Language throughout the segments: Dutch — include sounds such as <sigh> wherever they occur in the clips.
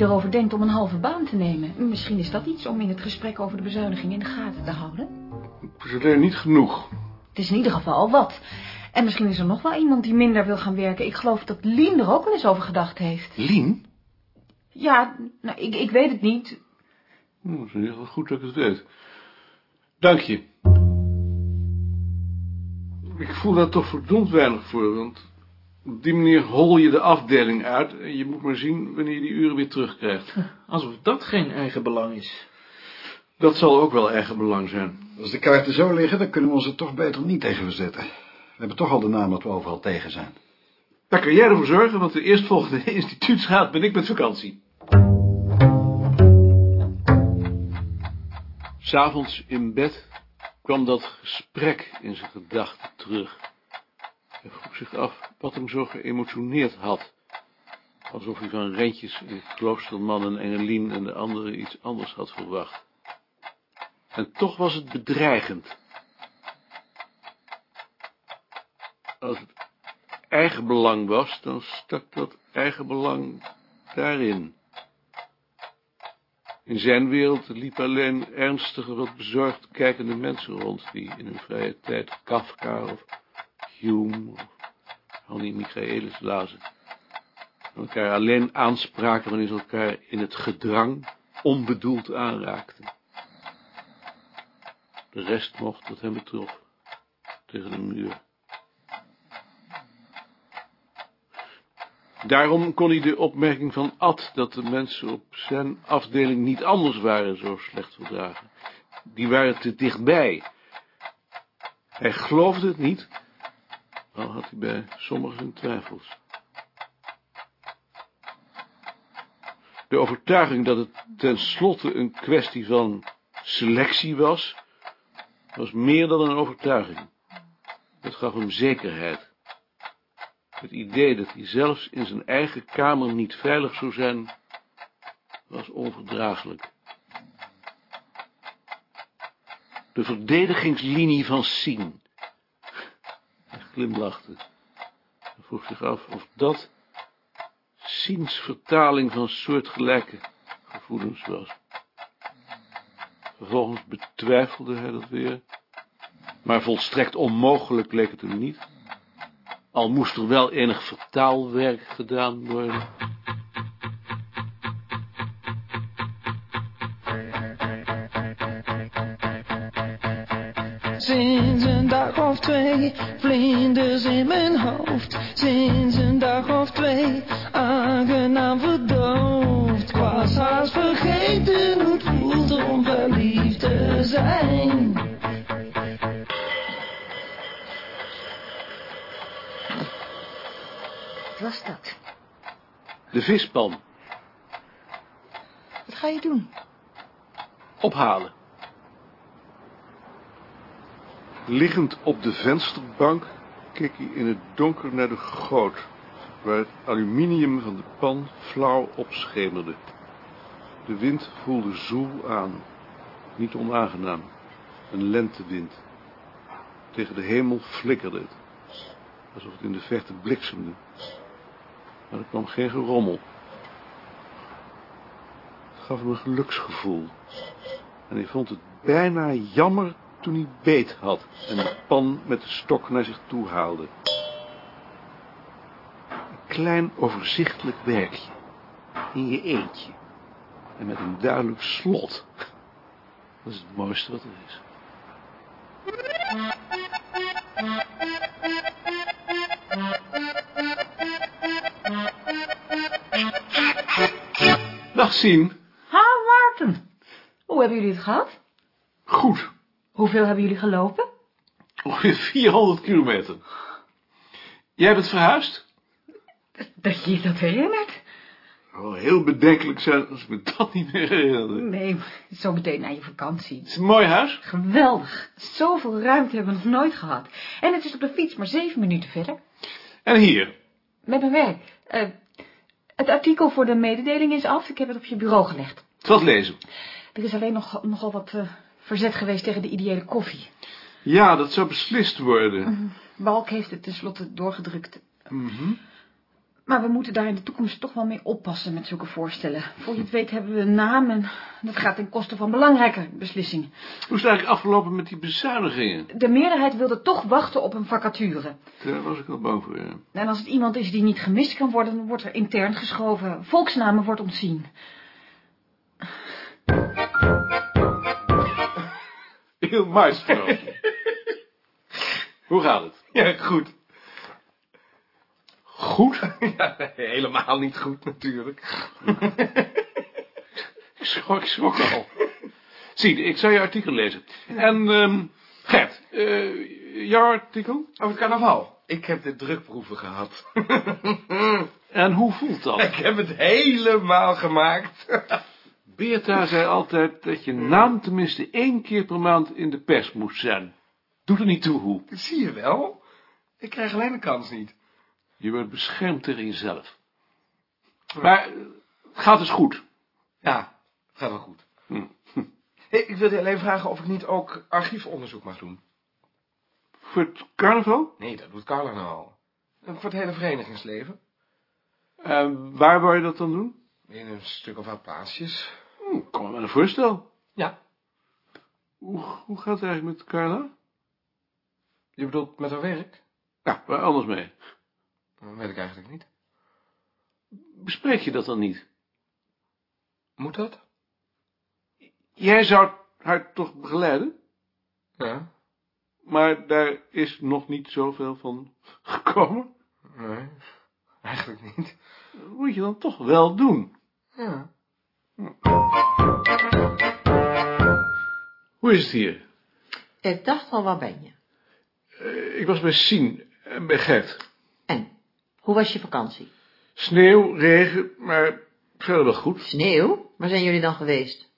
erover denkt om een halve baan te nemen. Misschien is dat iets om in het gesprek over de bezuiniging in de gaten te houden. Het is alleen niet genoeg. Het is in ieder geval wat. En misschien is er nog wel iemand die minder wil gaan werken. Ik geloof dat Lien er ook wel eens over gedacht heeft. Lien? Ja, nou, ik, ik weet het niet. Oh, dat is in ieder geval goed dat ik het weet. Dank je. Ik voel daar toch verdomd weinig voor, want op die manier hol je de afdeling uit en je moet maar zien wanneer je die uren weer terugkrijgt. Alsof dat geen eigen belang is. Dat zal ook wel eigen belang zijn. Als de kaarten zo liggen, dan kunnen we ons er toch beter niet tegen verzetten. We hebben toch al de naam dat we overal tegen zijn. Daar kan jij ervoor zorgen, want de eerstvolgende <laughs> instituutsraad ben ik met vakantie. S'avonds in bed kwam dat gesprek in zijn gedachten terug. Hij vroeg zich af wat hem zo geëmotioneerd had. Alsof hij van Rentjes en Kloosterman en Engelien en de anderen iets anders had verwacht. En toch was het bedreigend. Als het eigen belang was, dan stak dat eigen belang daarin. In zijn wereld liepen alleen ernstige, wat bezorgd kijkende mensen rond, die in hun vrije tijd Kafka of Hume of Annie Michaelis lazen. En elkaar alleen aanspraken wanneer ze elkaar in het gedrang onbedoeld aanraakten. De rest mocht wat hem betrof, tegen de muur. Daarom kon hij de opmerking van Ad dat de mensen op zijn afdeling niet anders waren zo slecht verdragen. Die waren te dichtbij. Hij geloofde het niet, had hij bij sommigen twijfels. De overtuiging dat het tenslotte een kwestie van selectie was, was meer dan een overtuiging. Het gaf hem zekerheid. Het idee dat hij zelfs in zijn eigen kamer niet veilig zou zijn, was onverdraaglijk. De verdedigingslinie van Sien. Glimlachte. Hij vroeg zich af of dat Siens vertaling van soortgelijke gevoelens was. Vervolgens betwijfelde hij dat weer, maar volstrekt onmogelijk leek het hem niet. Al moest er wel enig vertaalwerk gedaan worden. Twee, vlinders in mijn hoofd. Sinds een dag of twee, aangenaam verdoofd. Ik was haast vergeten hoe het voelt om verliefd te zijn. Wat was dat? De vispan Wat ga je doen? ophalen. Liggend op de vensterbank keek hij in het donker naar de goot, waar het aluminium van de pan flauw opschemerde. De wind voelde zoel aan, niet onaangenaam, een lentewind. Tegen de hemel flikkerde het, alsof het in de verte bliksemde. Maar er kwam geen gerommel. Het gaf hem een geluksgevoel. En hij vond het bijna jammer toen hij beet had en de pan met de stok naar zich toe haalde. Een klein overzichtelijk werkje, in je eentje, en met een duidelijk slot. Dat is het mooiste wat er is. Dag Sien. Ha, Maarten. Hoe hebben jullie het gehad? Goed. Hoeveel hebben jullie gelopen? Ongeveer 400 kilometer. Jij bent verhuisd? Dat je je dat herinnert? Zou heel bedenkelijk zijn als ik me dat niet meer herinnerde. Nee, zo meteen na je vakantie. Het is een mooi huis. Geweldig. Zoveel ruimte hebben we nog nooit gehad. En het is op de fiets maar zeven minuten verder. En hier. Met mijn werk. Eh, het artikel voor de mededeling is af. Ik heb het op je bureau gelegd. Wat lezen. Er is alleen nog, nogal wat eh, verzet geweest tegen de ideële koffie. Ja, dat zou beslist worden. Balk heeft het tenslotte doorgedrukt. Mhm. Maar we moeten daar in de toekomst toch wel mee oppassen met zulke voorstellen. Voor je het weet hebben we een naam en dat gaat ten koste van belangrijke beslissingen. Hoe is het eigenlijk afgelopen met die bezuinigingen? De meerderheid wilde toch wachten op een vacature. Daar was ik al bang voor, ja. En als het iemand is die niet gemist kan worden, dan wordt er intern geschoven. Volksnamen wordt ontzien. <laughs> Heel maestro. <laughs> Hoe gaat het? Ja, goed. Goed? <laughs> Ja, helemaal niet goed natuurlijk. Ik schrok, ik schrok al. Zie, ik zal je artikel lezen. En, ehm Gert, eh, jouw artikel? Over het carnaval. Ik heb de drukproeven gehad. En hoe voelt dat? Ik heb het helemaal gemaakt. Beerta zei altijd dat je naam tenminste één keer per maand in de pers moest zijn. Doet er niet toe hoe. Zie je wel? Ik krijg alleen de kans niet. Je wordt beschermd tegen jezelf. Maar eh, het gaat dus goed. Ja, gaat wel goed. Hm. Hey, <laughs> ik wilde je alleen vragen of ik niet ook archiefonderzoek mag doen. Voor het carnaval? Nee, dat doet Carla nou al. En voor het hele verenigingsleven. En waar wou je dat dan doen? In een stuk of wat plaatsjes. Hm, kom maar met een voorstel. Ja. Hoe, hoe gaat het eigenlijk met Carla? Je bedoelt met haar werk? Ja, waar anders mee? Dat weet ik eigenlijk niet. Bespreek je dat dan niet? Moet dat? Jij zou haar toch begeleiden? Ja. Maar daar is nog niet zoveel van gekomen. Nee, eigenlijk niet. Dat moet je dan toch wel doen. Ja. Hoe is het hier? Ik dacht al, waar ben je? Eh, ik was bij Sien en bij Gert. En, hoe was je vakantie? Sneeuw, regen, maar verder wel goed. Sneeuw? Waar zijn jullie dan geweest?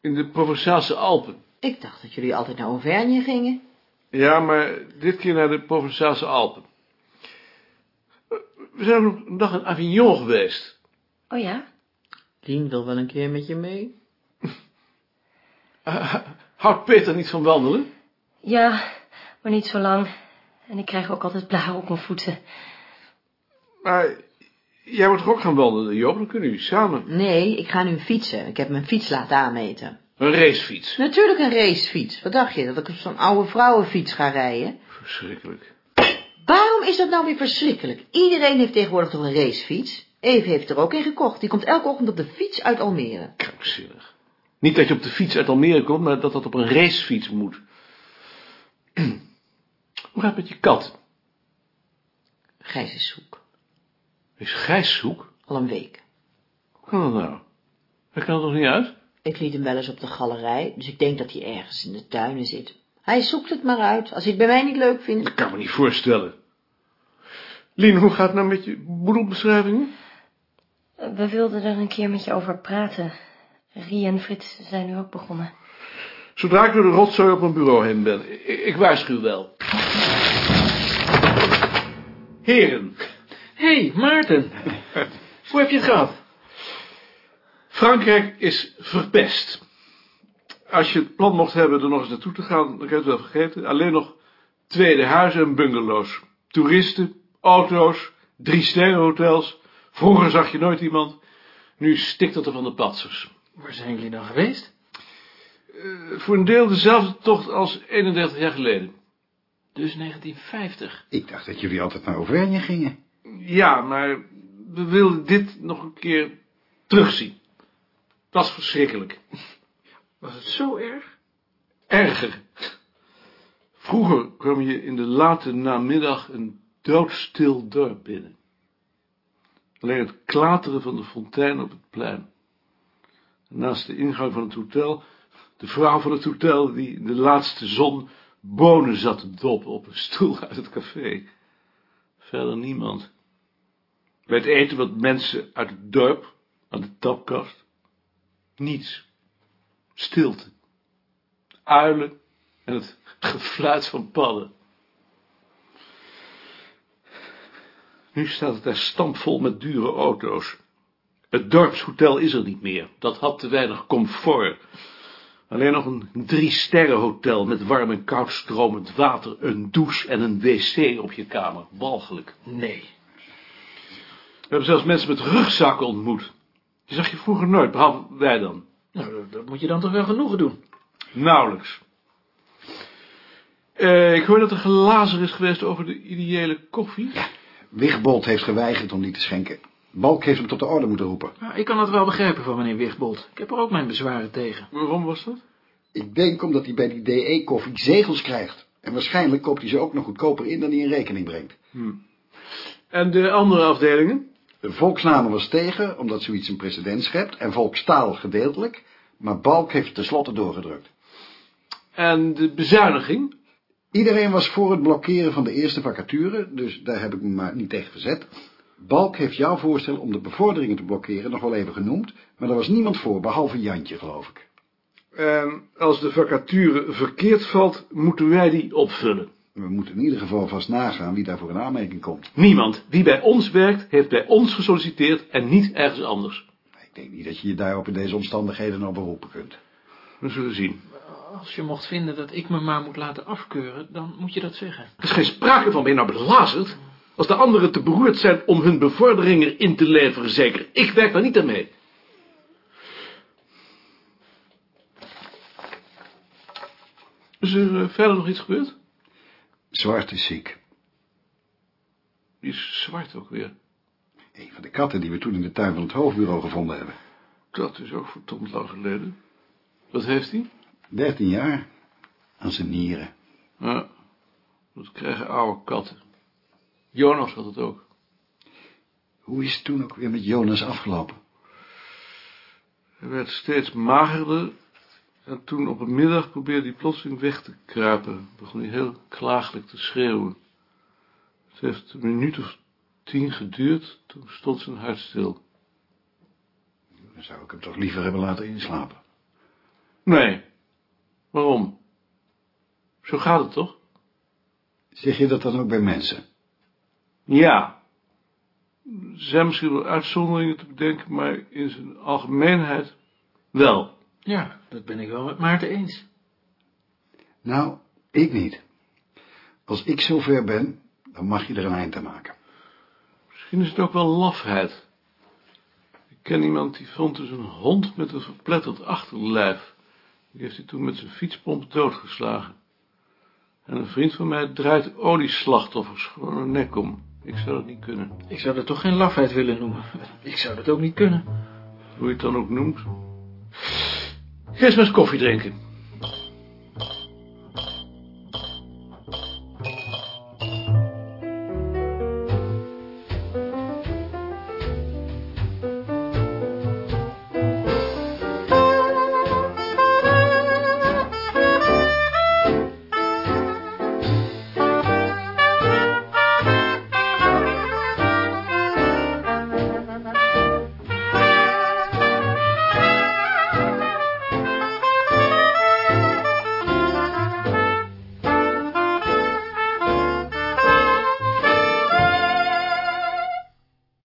In de Provençaalse Alpen. Ik dacht dat jullie altijd naar Auvergne gingen. Ja, maar dit keer naar de Provençaalse Alpen. Eh, We zijn ook nog een dag in Avignon geweest. Oh ja? Lien wil wel een keer met je mee. Eh, <laughs> houdt Peter niet van wandelen? Ja, maar niet zo lang. En ik krijg ook altijd blaren op mijn voeten. Maar jij moet toch ook gaan wandelen, Joop? Dan kunnen jullie samen. Nee, ik ga nu fietsen. Ik heb mijn fiets laten aanmeten. Een racefiets. Natuurlijk een racefiets. Wat dacht je, dat ik op zo'n oude vrouwenfiets ga rijden? Verschrikkelijk. Waarom is dat nou weer verschrikkelijk? Iedereen heeft tegenwoordig toch een racefiets? Eve heeft er ook een gekocht. Die komt elke ochtend op de fiets uit Almere. Krankzinnig. Niet dat je op de fiets uit Almere komt, maar dat dat op een racefiets moet. <clears throat> Hoe gaat het met je kat? Gijs is zoek. Is Gijs zoek? Al een week. Hoe kan dat nou? Hij kan er toch niet uit? Ik liet hem wel eens op de galerij, dus ik denk dat hij ergens in de tuinen zit. Hij zoekt het maar uit. Als hij het bij mij niet leuk vindt, Dat kan ik me niet voorstellen. Lien, hoe gaat het nou met je boedelbeschrijvingen? We wilden er een keer met je over praten. Rie en Frits zijn nu ook begonnen. Zodra ik door de rotzooi op mijn bureau heen ben. Ik, ik waarschuw wel. Heren, Hé, hey, Maarten. Hoe heb je het gehad? Frankrijk is verpest. Als je het plan mocht hebben er nog eens naartoe te gaan, dan kan je het wel vergeten. Alleen nog tweede huizen en bungalows. Toeristen, auto's, drie sterrenhotels. Vroeger zag je nooit iemand. Nu stikt het er van de patsers. Waar zijn jullie dan geweest? Eh, voor een deel dezelfde tocht als 31 jaar geleden. Dus 1950. Ik dacht dat jullie altijd naar Auvergne gingen. Ja, maar we wilden dit nog een keer terugzien. Het was verschrikkelijk. Was het zo erg? Erger. Vroeger kwam je in de late namiddag een doodstil dorp binnen. Alleen het klateren van de fontein op het plein. Naast de ingang van het hotel, de vrouw van het hotel die in de laatste zon bonen zat te doppen op een stoel uit het café. Verder niemand. Bij het eten wat mensen uit het dorp, aan de tapkast. Niets. Stilte. Uilen en het <laughs> gefluit van padden. Nu staat het daar stampvol met dure auto's. Het dorpshotel is er niet meer. Dat had te weinig comfort. Alleen nog een drie-sterrenhotel met warm en koud stromend water, een douche en een wc op je kamer. Walgelijk. Nee. We hebben zelfs mensen met rugzakken ontmoet. Die zag je vroeger nooit, behalve wij dan. Nou, dat, moet je dan toch wel genoegen doen. Nauwelijks. Eh, ik hoor dat er gelazer is geweest over de ideële koffie. Wigbold heeft geweigerd om die te schenken. Balk heeft hem tot de orde moeten roepen. Nou, ik kan dat wel begrijpen van meneer Wigbold. Ik heb er ook mijn bezwaren tegen. Waarom was dat? Ik denk omdat hij bij die DE-koffie zegels krijgt. En waarschijnlijk koopt hij ze ook nog goedkoper in dan hij in rekening brengt. En de andere afdelingen? De volksnamen was tegen, omdat zoiets een precedent schept. En volkstaal gedeeltelijk. Maar Balk heeft het tenslotte doorgedrukt. En de bezuiniging? Iedereen was voor het blokkeren van de eerste vacature, dus daar heb ik me maar niet tegen verzet. Balk heeft jouw voorstel om de bevorderingen te blokkeren nog wel even genoemd, maar er was niemand voor, behalve Jantje, geloof ik. En als de vacature verkeerd valt, moeten wij die opvullen. We moeten in ieder geval vast nagaan wie daarvoor in aanmerking komt. Niemand die bij ons werkt, heeft bij ons gesolliciteerd en niet ergens anders. Ik denk niet dat je je daarop in deze omstandigheden nog beroepen kunt. We zullen zien. Als je mocht vinden dat ik me maar moet laten afkeuren, dan moet je dat zeggen. Er is geen sprake van, ben je nou belazerd? Als de anderen te beroerd zijn om hun bevorderingen in te leveren, zeker. Ik werk daar niet aan mee. Is er eh, verder nog iets gebeurd? Zwart is ziek. Die is zwart ook weer. Een van de katten die we toen in de tuin van het hoofdbureau gevonden hebben. Dat is ook verdomd lang geleden. Wat heeft hij? Dertien jaar. Aan zijn nieren. Ja, dat krijgen oude katten. Jonas had het ook. Hoe is het toen ook weer met Jonas afgelopen? Hij werd steeds magerder. En toen op een middag probeerde hij plotseling weg te kruipen. Begon hij heel klagelijk te schreeuwen. Het heeft een minuut of tien geduurd. Toen stond zijn hart stil. Dan zou ik hem toch liever hebben laten inslapen. Nee. Waarom? Zo gaat het toch? Zeg je dat dan ook bij mensen? Ja. Er zijn misschien wel uitzonderingen te bedenken, maar in zijn algemeenheid wel. Ja, dat ben ik wel met Maarten eens. Nou, ik niet. Als ik zover ben, dan mag je er een eind aan maken. Misschien is het ook wel lafheid. Ik ken iemand die vond dus een hond met een verpletterd achterlijf. Die heeft hij toen met zijn fietspomp doodgeslagen. En een vriend van mij draait olieslachtoffers gewoon een nek om. Ik zou dat niet kunnen. Ik zou dat toch geen lafheid willen noemen. Ik zou dat ook niet kunnen. Hoe je het dan ook noemt. Eens maar eens koffie drinken.